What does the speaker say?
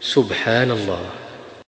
سبحان الله.